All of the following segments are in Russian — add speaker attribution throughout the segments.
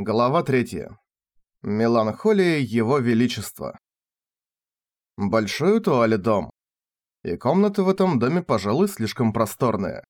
Speaker 1: Глава 3. Меланхолия Его Величества. Большой туалет дом. И комнаты в этом доме, пожалуй, слишком просторные.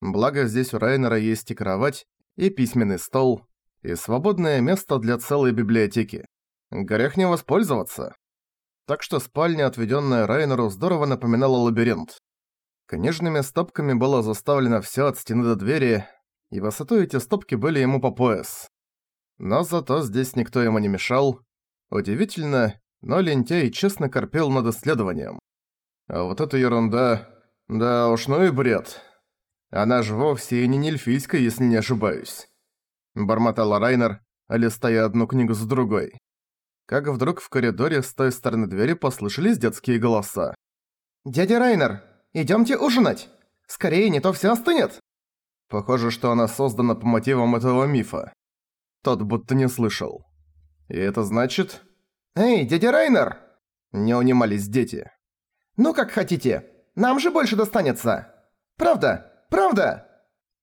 Speaker 1: Благо здесь у Райнера есть и кровать, и письменный стол, и свободное место для целой библиотеки. Грех не воспользоваться. Так что спальня, отведенная Райнеру, здорово напоминала лабиринт. Книжными стопками было заставлено все от стены до двери, и высотой эти стопки были ему по пояс. Но зато здесь никто ему не мешал. Удивительно, но лентяй честно корпел над исследованием. А вот эта ерунда... Да уж, ну и бред. Она же вовсе и не нельфийская, если не ошибаюсь. Бормотала Райнер, листая одну книгу с другой. Как вдруг в коридоре с той стороны двери послышались детские голоса.
Speaker 2: «Дядя Райнер, идёмте ужинать! Скорее, не то всё остынет!»
Speaker 1: Похоже, что она создана по мотивам этого мифа. Тот будто не слышал. И это значит...
Speaker 2: «Эй, дядя Райнер!»
Speaker 1: Не унимались дети.
Speaker 2: «Ну как хотите, нам же больше достанется! Правда? Правда?»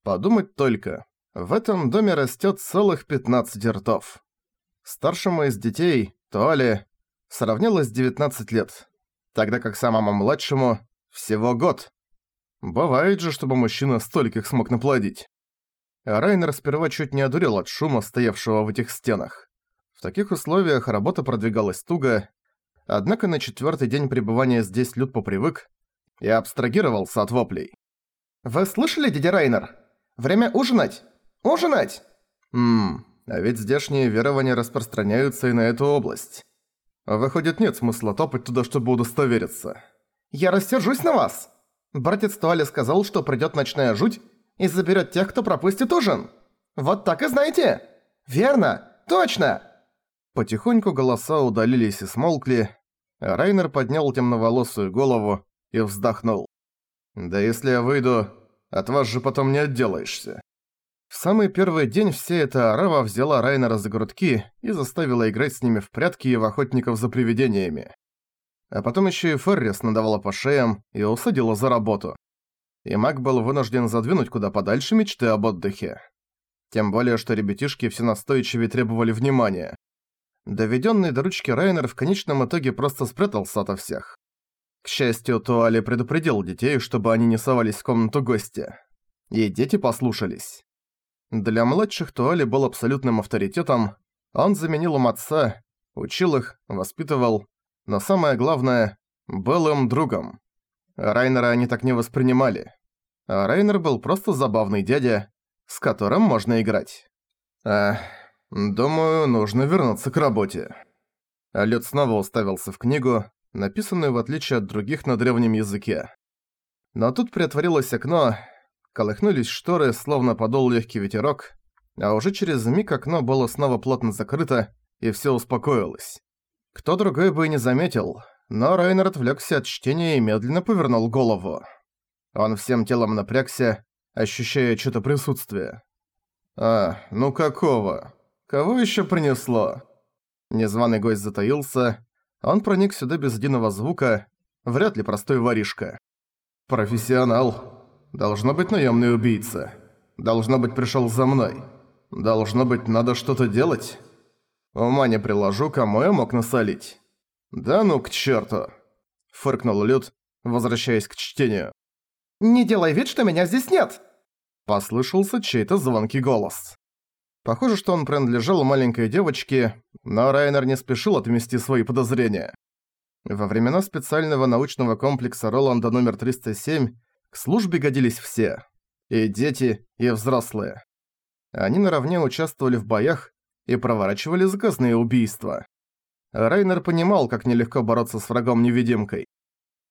Speaker 1: Подумать только. В этом доме растет целых 15 ртов. Старшему из детей, Туале, сравнялось 19 лет, тогда как самому младшему всего год. Бывает же, чтобы мужчина стольких смог наплодить. Райнер сперва чуть не одурел от шума, стоявшего в этих стенах. В таких условиях работа продвигалась туго, однако на четвертый день пребывания здесь Люд попривык и абстрагировался от воплей.
Speaker 2: «Вы слышали, дядя Райнер? Время ужинать! Ужинать!»
Speaker 1: «Ммм, а ведь здешние верования распространяются и на эту область. Выходит, нет смысла топать туда, чтобы удостовериться».
Speaker 2: «Я рассержусь на вас! Братец Туали сказал, что придёт ночная жуть, и заберет тех, кто пропустит ужин. Вот так и знаете? Верно, точно!»
Speaker 1: Потихоньку голоса удалились и смолкли. Райнер поднял темноволосую голову и вздохнул. «Да если я выйду, от вас же потом не отделаешься». В самый первый день вся эта арава взяла Райнера за грудки и заставила играть с ними в прятки и в охотников за привидениями. А потом еще и Феррис надавала по шеям и усадила за работу и маг был вынужден задвинуть куда подальше мечты об отдыхе. Тем более, что ребятишки все настойчивее требовали внимания. Доведенный до ручки Райнер в конечном итоге просто спрятался ото всех. К счастью, Туали предупредил детей, чтобы они не совались в комнату гостя. И дети послушались. Для младших Туали был абсолютным авторитетом, он заменил им отца, учил их, воспитывал, но самое главное, был им другом. Райнера они так не воспринимали. А Райнер был просто забавный дядя, с которым можно играть. А, думаю, нужно вернуться к работе. Лед снова уставился в книгу, написанную в отличие от других на древнем языке. Но тут приотворилось окно, колыхнулись шторы, словно подул легкий ветерок, а уже через миг окно было снова плотно закрыто, и все успокоилось. Кто другой бы и не заметил, но Райнер отвлекся от чтения и медленно повернул голову. Он всем телом напрягся, ощущая что-то присутствие. «А, ну какого? Кого еще принесло?» Незваный гость затаился. Он проник сюда без единого звука, вряд ли простой воришка. «Профессионал. Должно быть наемный убийца. Должно быть пришел за мной. Должно быть надо что-то делать. Ума не приложу, кому я мог насолить». «Да ну к черту! фыркнул Люд, возвращаясь к чтению.
Speaker 2: «Не делай вид, что меня здесь нет!»
Speaker 1: Послышался чей-то звонкий голос. Похоже, что он принадлежал маленькой девочке, но Райнер не спешил отмести свои подозрения. Во времена специального научного комплекса Роланда номер 307 к службе годились все. И дети, и взрослые. Они наравне участвовали в боях и проворачивали заказные убийства. Райнер понимал, как нелегко бороться с врагом-невидимкой.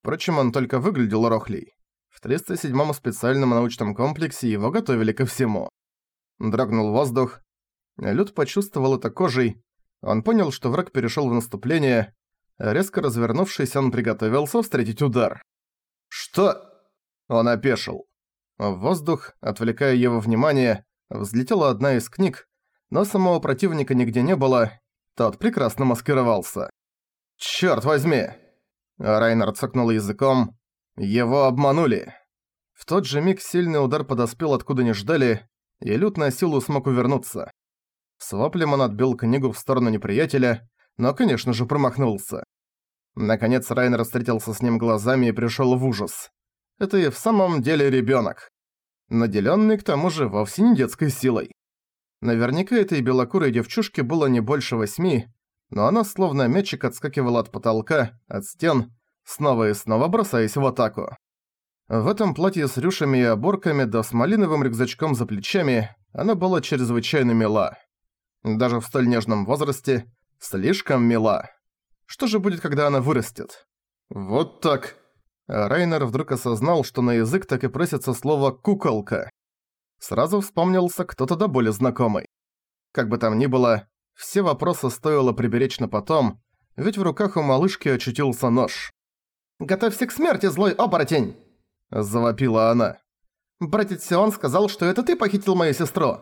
Speaker 1: Впрочем, он только выглядел рохлей. В 307-м специальном научном комплексе его готовили ко всему. Дрогнул воздух. Люд почувствовал это кожей. Он понял, что враг перешел в наступление. Резко развернувшись, он приготовился встретить удар. «Что?» Он опешил. В воздух, отвлекая его внимание, взлетела одна из книг, но самого противника нигде не было, тот прекрасно маскировался. «Чёрт возьми!» Райнер цокнул языком. «Его обманули!» В тот же миг сильный удар подоспел откуда не ждали, и Лют на силу смог увернуться. С воплем он отбил книгу в сторону неприятеля, но, конечно же, промахнулся. Наконец Райнер встретился с ним глазами и пришёл в ужас. Это и в самом деле ребёнок. Наделённый к тому же вовсе не детской силой. Наверняка этой белокурой девчушке было не больше восьми, но она словно мячик отскакивала от потолка, от стен, снова и снова бросаясь в атаку. В этом платье с рюшами и оборками да с малиновым рюкзачком за плечами она была чрезвычайно мила. Даже в столь нежном возрасте слишком мила. Что же будет, когда она вырастет? Вот так. Райнер вдруг осознал, что на язык так и просится слово «куколка». Сразу вспомнился кто-то до боли знакомый. Как бы там ни было, все вопросы стоило приберечь на потом, ведь в руках у малышки очутился нож.
Speaker 2: «Готовься к смерти, злой оборотень!» – завопила она. «Братец Сион сказал, что это ты похитил мою сестру.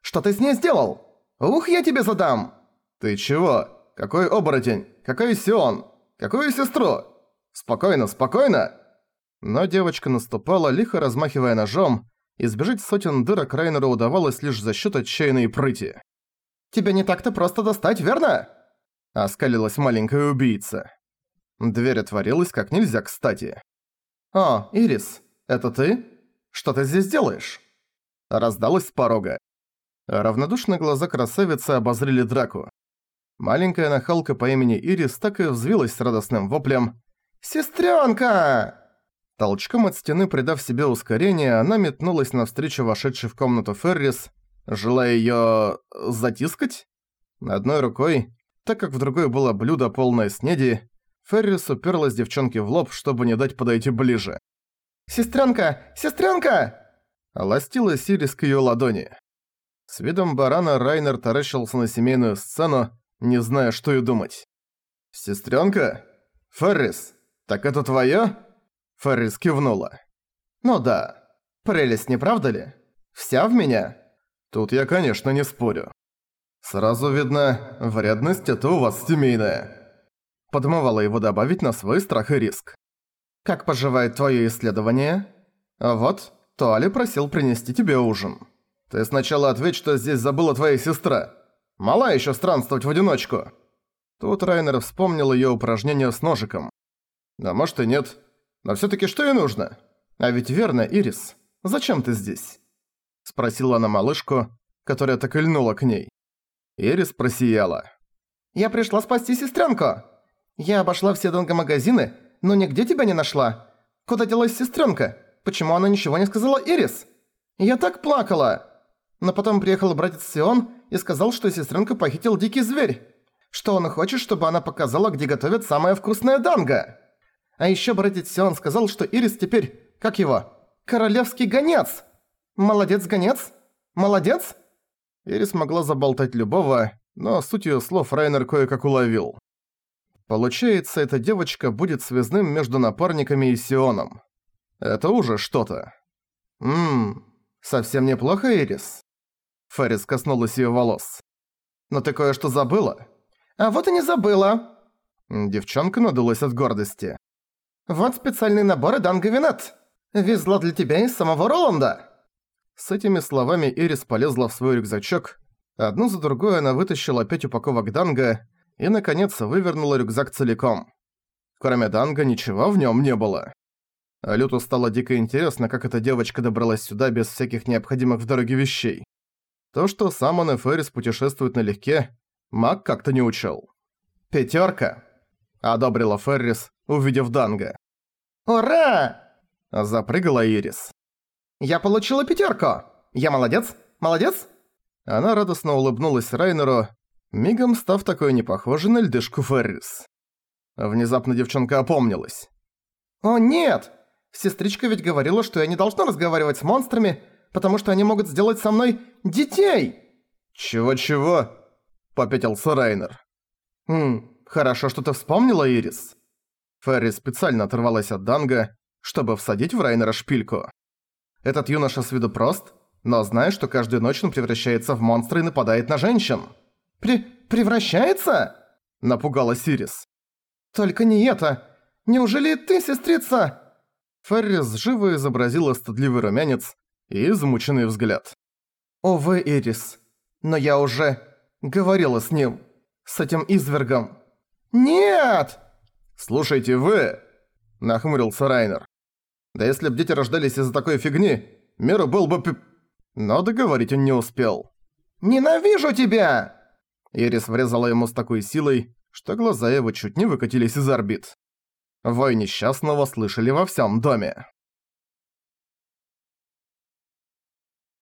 Speaker 2: Что ты с ней сделал? Ух, я тебе задам!»
Speaker 1: «Ты чего? Какой оборотень? Какой Сион? Какую сестру? Спокойно, спокойно!» Но девочка наступала, лихо размахивая ножом, избежать сотен дырок Райнеру удавалось лишь за счет отчаянной прыти.
Speaker 2: «Тебя не так-то просто достать, верно?»
Speaker 1: Оскалилась маленькая убийца. Дверь отворилась как нельзя кстати.
Speaker 2: «О, Ирис, это ты? Что ты здесь делаешь?»
Speaker 1: Раздалась с порога. Равнодушные глаза красавицы обозрели драку. Маленькая нахалка по имени Ирис так и взвилась с радостным воплем
Speaker 2: «Сестрёнка!».
Speaker 1: Толчком от стены, придав себе ускорение, она метнулась навстречу вошедшей в комнату Феррис, желая её... затискать? Одной рукой, так как в другой было блюдо полное снеди, Феррис уперлась девчонке в лоб, чтобы не дать подойти ближе.
Speaker 2: «Сестрёнка! Сестрёнка!»
Speaker 1: Ластила Сирис к её ладони. С видом барана Райнер таращился на семейную сцену, не зная, что и думать. «Сестрёнка? Феррис, так это твоё?» Феррис кивнула.
Speaker 2: «Ну да. Прелесть, не правда ли? Вся в меня?»
Speaker 1: «Тут я, конечно, не спорю. Сразу видно, вредность это у вас семейная». Подмывала его добавить на свой страх и риск.
Speaker 2: «Как поживает твоё исследование?»
Speaker 1: «А вот, Туали просил принести тебе ужин. Ты сначала ответь, что здесь забыла твоя сестра». Мала еще странствовать в одиночку. Тут Райнер вспомнил ее упражнение с ножиком. А может и нет. Но все таки что ей нужно? А ведь верно, Ирис. Зачем ты здесь? Спросила она малышку, которая так и льнула к ней. Ирис просияла.
Speaker 2: «Я пришла спасти сестренку. Я обошла все донго-магазины, но нигде тебя не нашла. Куда делась сестренка? Почему она ничего не сказала Ирис? Я так плакала!» Но потом приехал братец Сион и сказал, что сестренка похитил дикий зверь. Что он хочет, чтобы она показала, где готовят самое вкусное данго. А ещё братец Сион сказал, что Ирис теперь, как его, королевский гонец. Молодец, гонец? Молодец?
Speaker 1: Ирис могла заболтать любого, но суть её слов Райнер кое-как уловил. Получается, эта девочка будет связным между напарниками и Сионом. Это уже что-то. Ммм, совсем неплохо, Ирис. Феррис коснулась её волос. «Но ты кое-что забыла?»
Speaker 2: «А вот и не забыла!»
Speaker 1: Девчонка надулась от гордости.
Speaker 2: «Вот специальный набор Данга Винет! Везла для тебя из самого Роланда!»
Speaker 1: С этими словами Ирис полезла в свой рюкзачок. Одну за другой она вытащила пять упаковок Данга и, наконец, вывернула рюкзак целиком. Кроме Данга ничего в нём не было. Люту стало дико интересно, как эта девочка добралась сюда без всяких необходимых в дороге вещей. То, что сам он и Феррис путешествуют налегке, Мак как-то не учел. «Пятёрка!» – одобрила Феррис, увидев Данга.
Speaker 2: «Ура!»
Speaker 1: – запрыгала Ирис.
Speaker 2: «Я получила пятёрку! Я молодец? Молодец?»
Speaker 1: Она радостно улыбнулась Райнеру, мигом став такой непохожей на льдышку Феррис. Внезапно девчонка опомнилась.
Speaker 2: «О нет! Сестричка ведь говорила, что я не должна разговаривать с монстрами, потому что они могут сделать со мной детей!»
Speaker 1: «Чего-чего?» – попятился Райнер. «Хм, хорошо, что ты вспомнила, Ирис». Ферри специально оторвалась от Данга, чтобы всадить в Райнера шпильку. Этот юноша с виду прост, но знает, что каждую ночь он превращается в монстра и нападает на женщин.
Speaker 2: «При... превращается?»
Speaker 1: – напугалась Ирис.
Speaker 2: «Только не это! Неужели ты, сестрица?»
Speaker 1: Феррис живо изобразила стыдливый румянец и измученный взгляд.
Speaker 2: «Увы, Ирис, но я уже Говорила с ним. С этим извергом. Нет!
Speaker 1: Слушайте, вы... Нахмурился Райнер. Да если б дети рождались из-за такой фигни, миру был бы... Пи... Но договорить он не успел.
Speaker 2: «Ненавижу тебя!»
Speaker 1: Ирис врезала ему с такой силой, что глаза его чуть не выкатились из орбит. Вой несчастного слышали во всем доме.